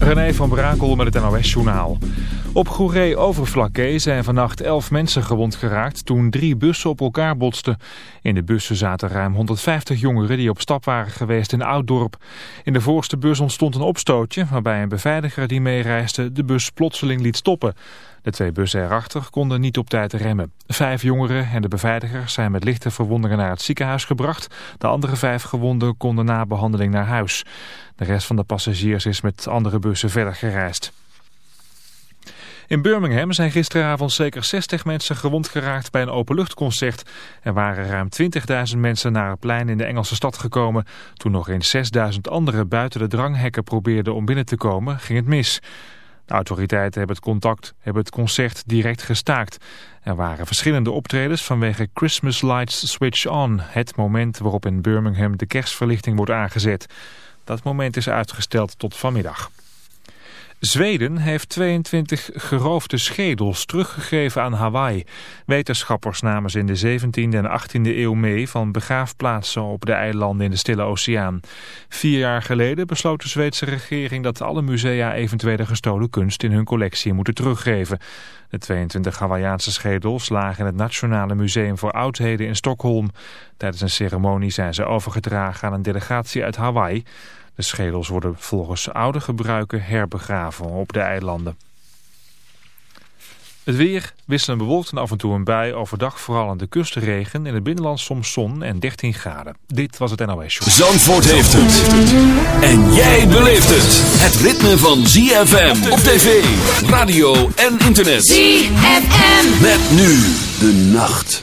René van Brakel met het NOS-journaal. Op Goeree-Overflakkee zijn vannacht elf mensen gewond geraakt toen drie bussen op elkaar botsten. In de bussen zaten ruim 150 jongeren die op stap waren geweest in Ouddorp. In de voorste bus ontstond een opstootje waarbij een beveiliger die meereisde de bus plotseling liet stoppen. De twee bussen erachter konden niet op tijd remmen. Vijf jongeren en de beveiliger zijn met lichte verwondingen naar het ziekenhuis gebracht. De andere vijf gewonden konden na behandeling naar huis. De rest van de passagiers is met andere bussen verder gereisd. In Birmingham zijn gisteravond zeker 60 mensen gewond geraakt bij een openluchtconcert. Er waren ruim 20.000 mensen naar het plein in de Engelse stad gekomen. Toen nog eens 6.000 anderen buiten de dranghekken probeerden om binnen te komen, ging het mis. Autoriteiten hebben het, contact, hebben het concert direct gestaakt. Er waren verschillende optredens vanwege Christmas Lights Switch On, het moment waarop in Birmingham de kerstverlichting wordt aangezet. Dat moment is uitgesteld tot vanmiddag. Zweden heeft 22 geroofde schedels teruggegeven aan Hawaii. Wetenschappers namen ze in de 17e en 18e eeuw mee van begraafplaatsen op de eilanden in de Stille Oceaan. Vier jaar geleden besloot de Zweedse regering dat alle musea eventuele gestolen kunst in hun collectie moeten teruggeven. De 22 Hawaiiaanse schedels lagen in het Nationale Museum voor Oudheden in Stockholm. Tijdens een ceremonie zijn ze overgedragen aan een delegatie uit Hawaii. De schedels worden volgens oude gebruiken herbegraven op de eilanden. Het weer wisselend bewolkt en af en toe een bui. Overdag vooral aan de kust regen. In het binnenland soms zon en 13 graden. Dit was het NOS Show. Zandvoort heeft het. En jij beleeft het. Het ritme van ZFM op tv, radio en internet. ZFM. Met nu de nacht.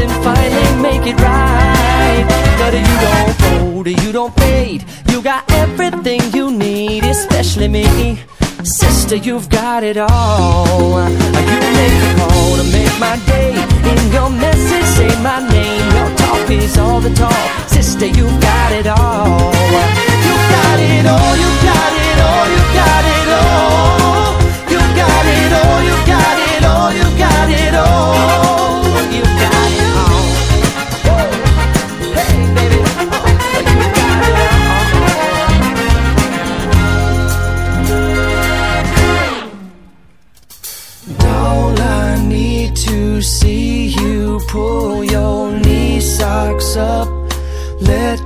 and finally make it right. But you don't fold, you don't fade. You got everything you need, especially me. Sister, you've got it all. You make a call to make my day. In your message, say my name. Your talk is all the talk. Sister, you've got it all. You got it all. You got it all. You got it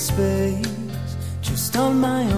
space just on my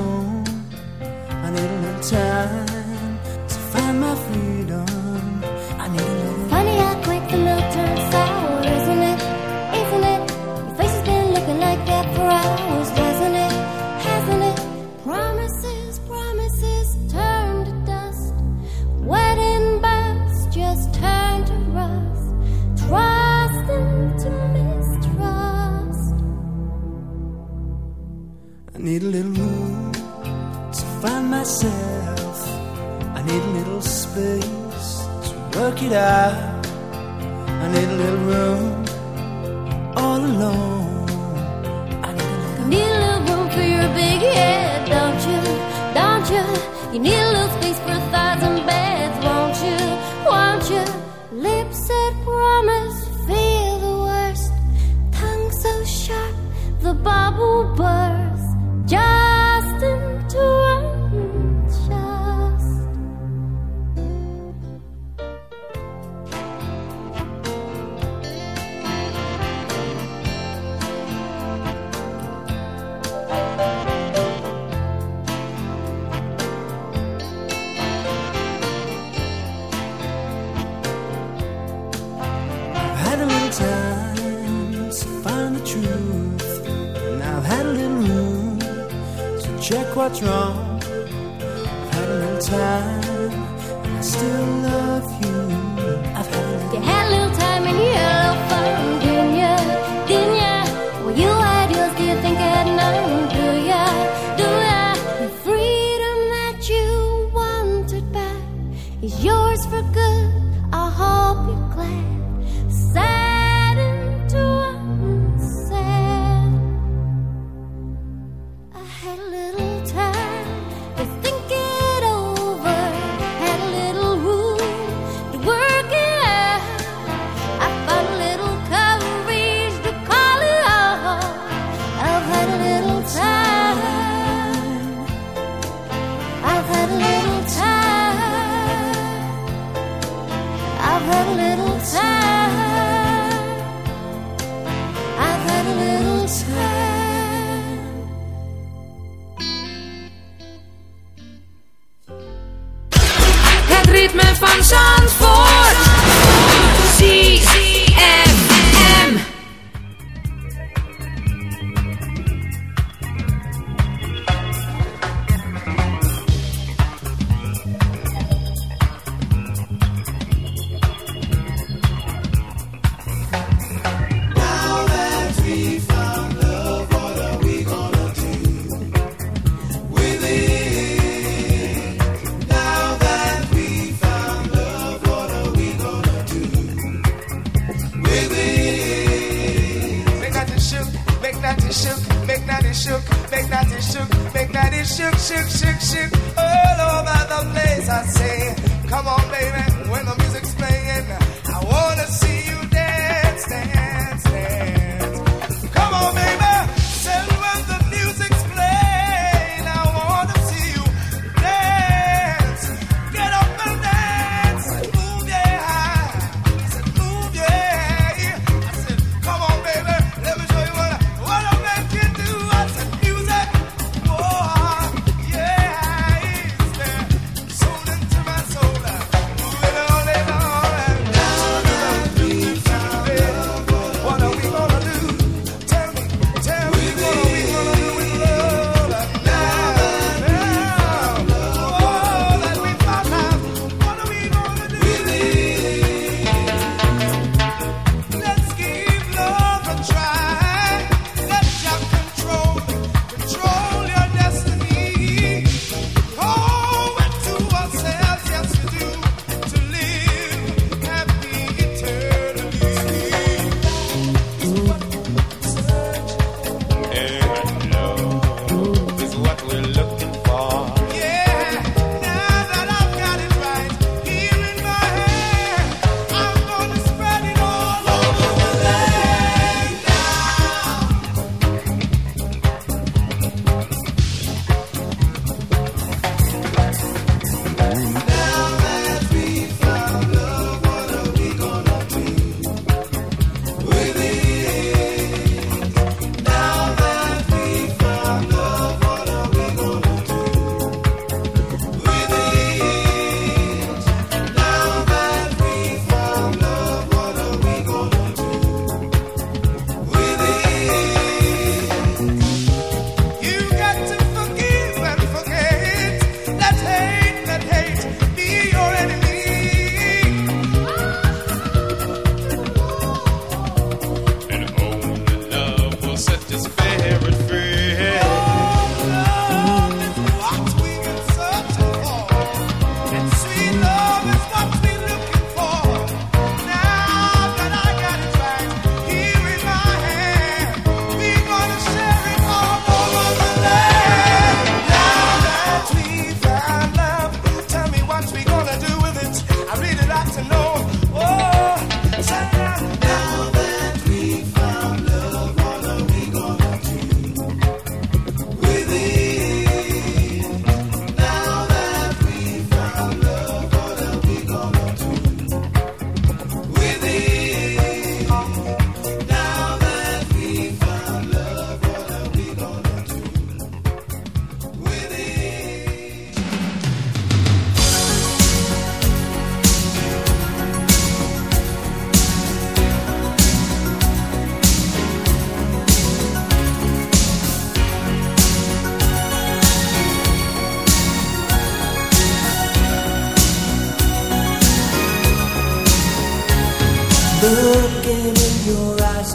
your eyes,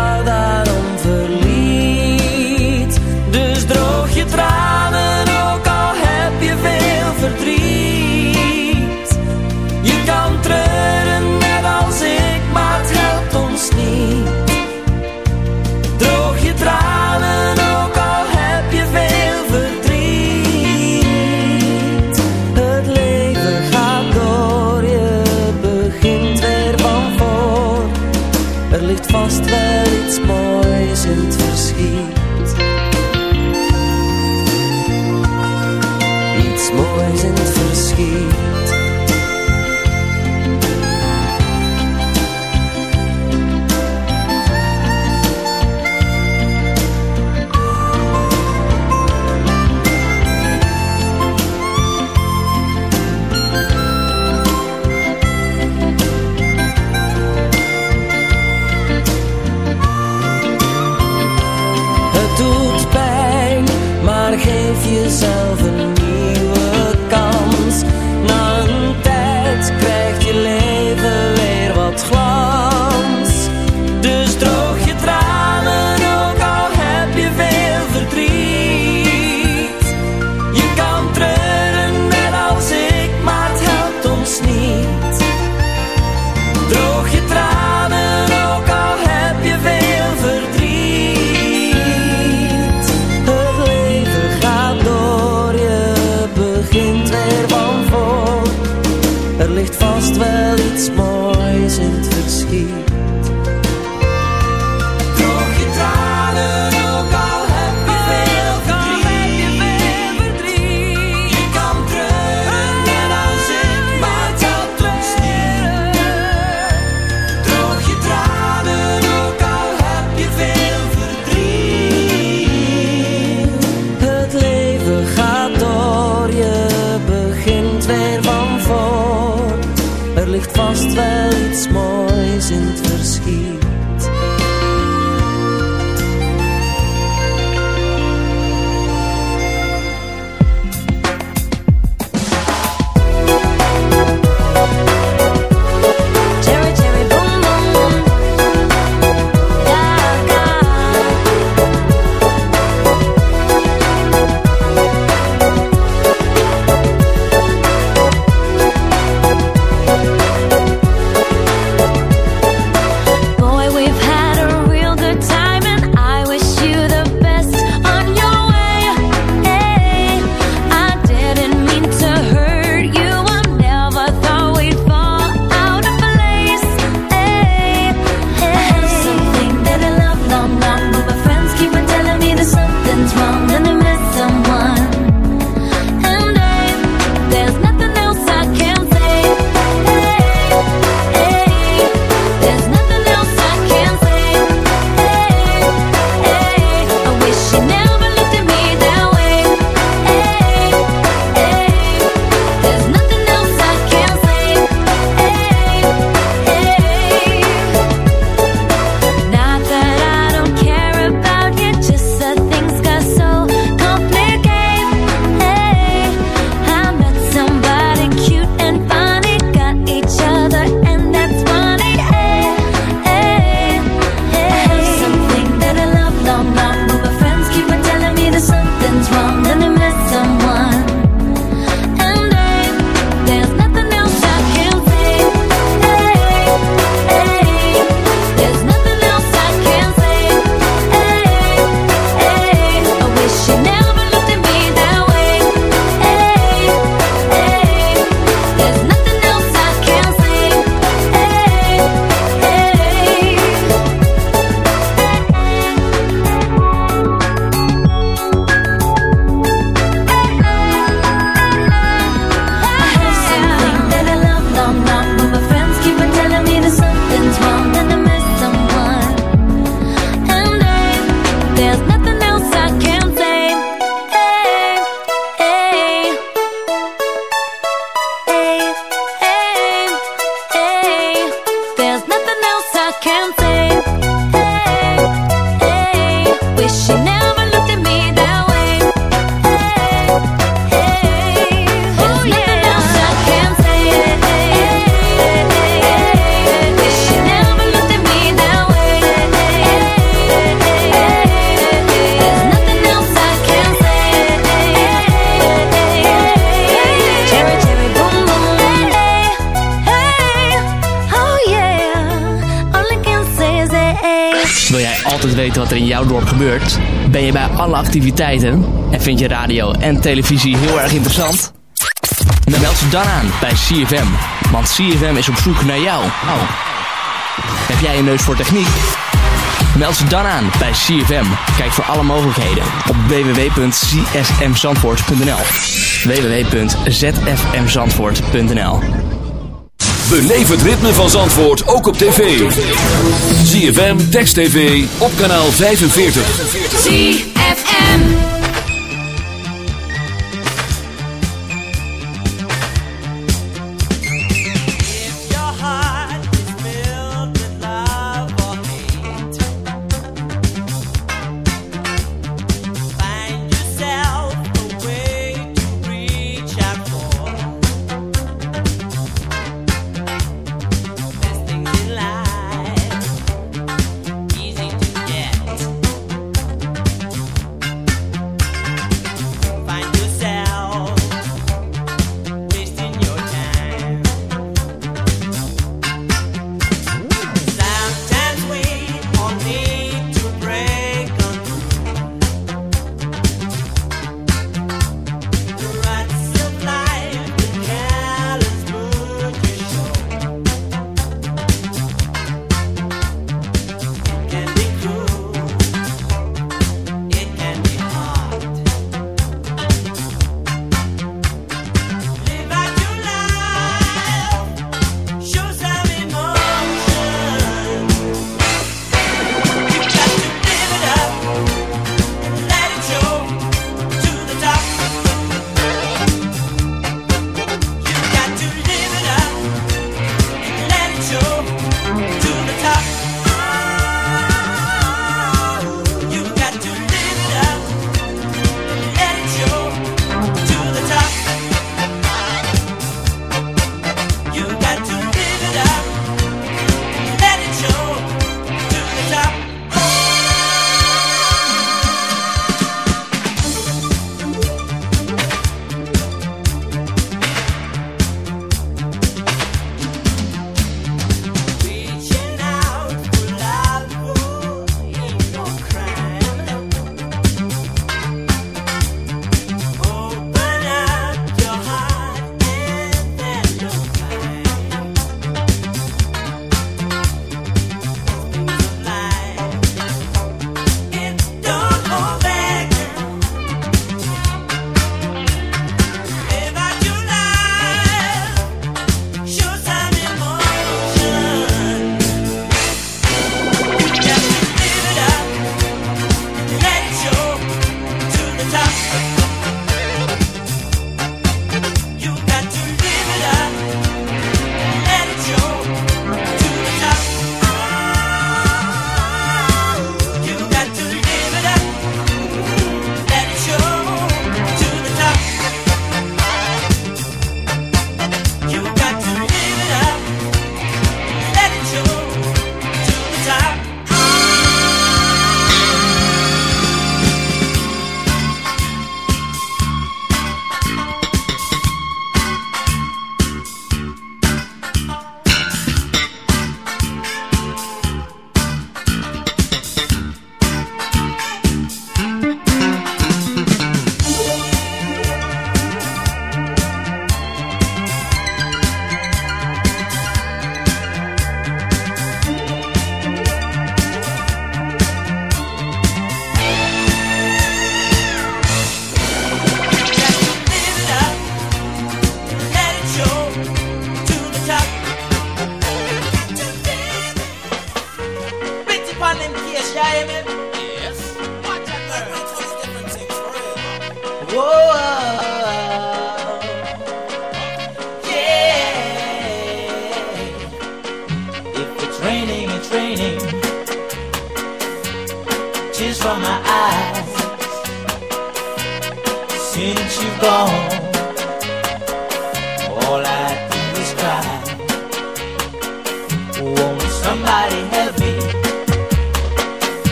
ligt vast wel iets moois. activiteiten en vind je radio en televisie heel erg interessant? Meld je dan aan bij CFM, want CFM is op zoek naar jou. Oh. Heb jij een neus voor techniek? Meld ze dan aan bij CFM. Kijk voor alle mogelijkheden op www.csmzandvoort.nl www.zfmzandvoort.nl Beleef het ritme van Zandvoort ook op tv. ZFM, Text TV, op kanaal 45.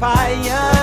pie.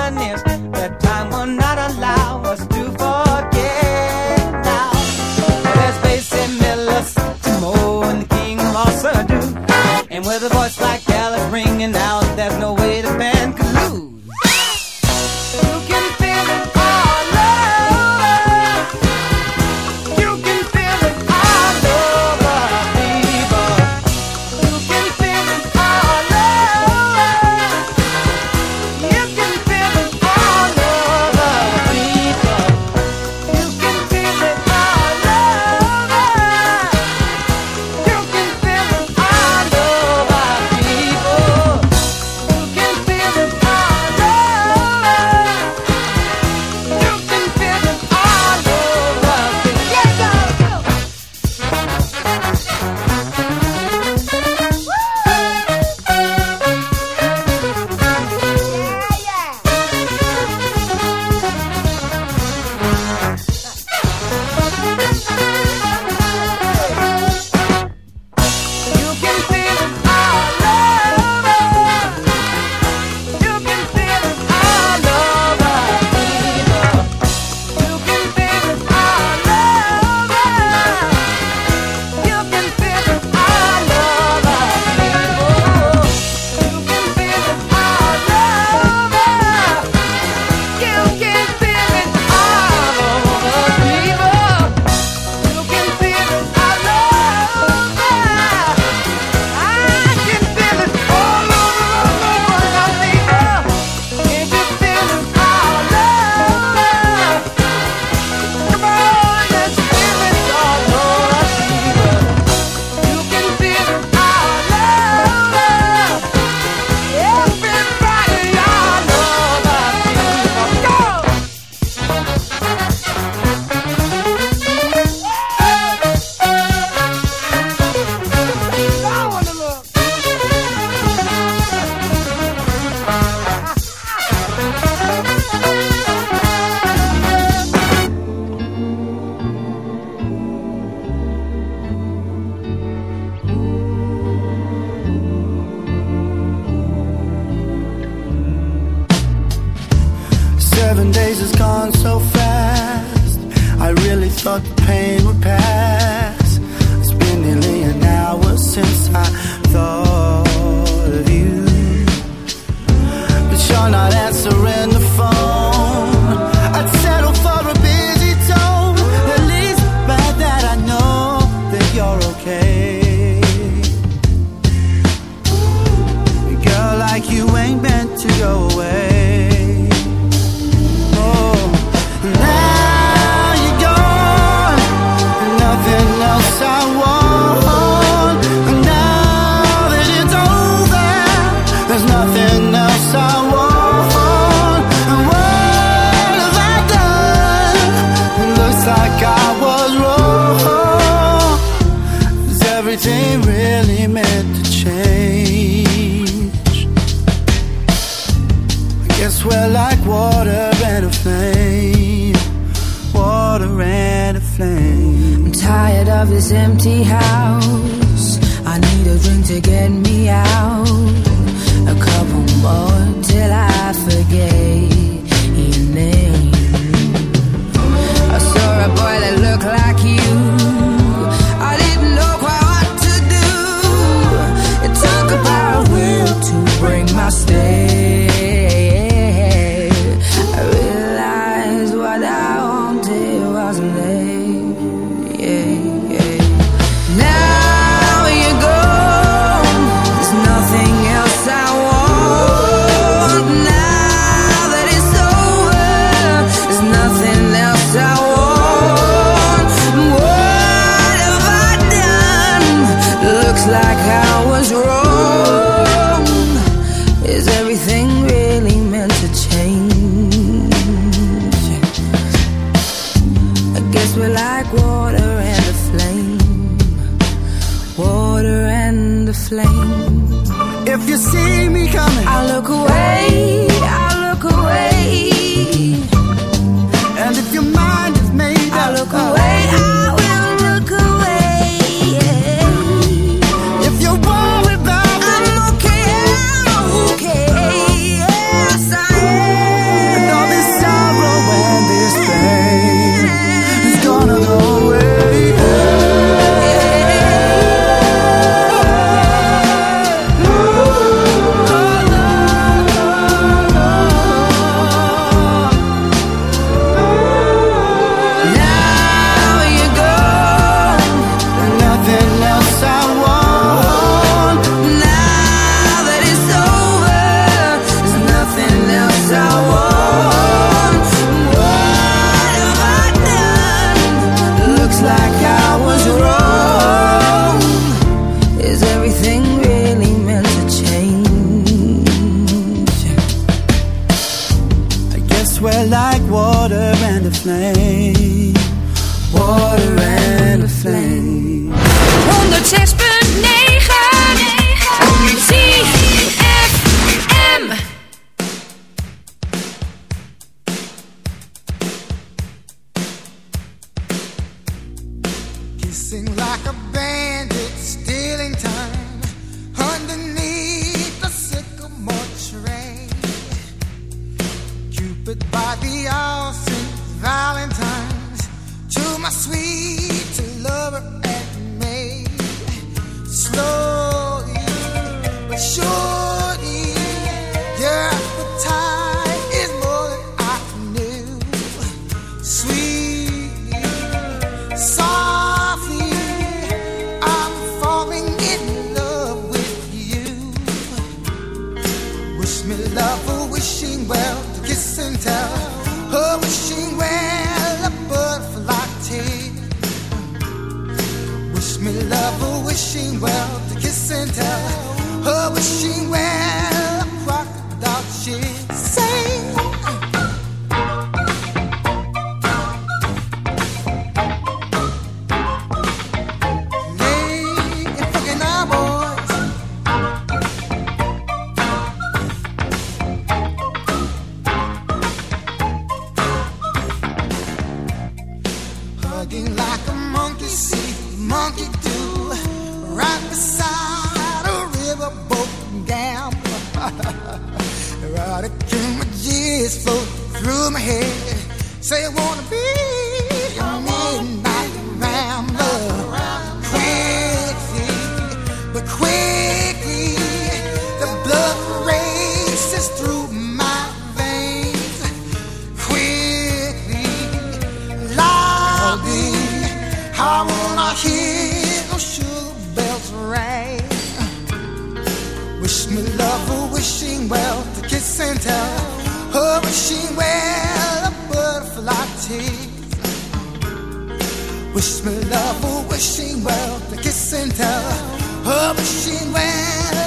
Water images float through my head. Say I wanna be your midnight ram. she wear a butterfly tee. Wish me love, oh, wishing well, the kiss and tell, oh, wishing well.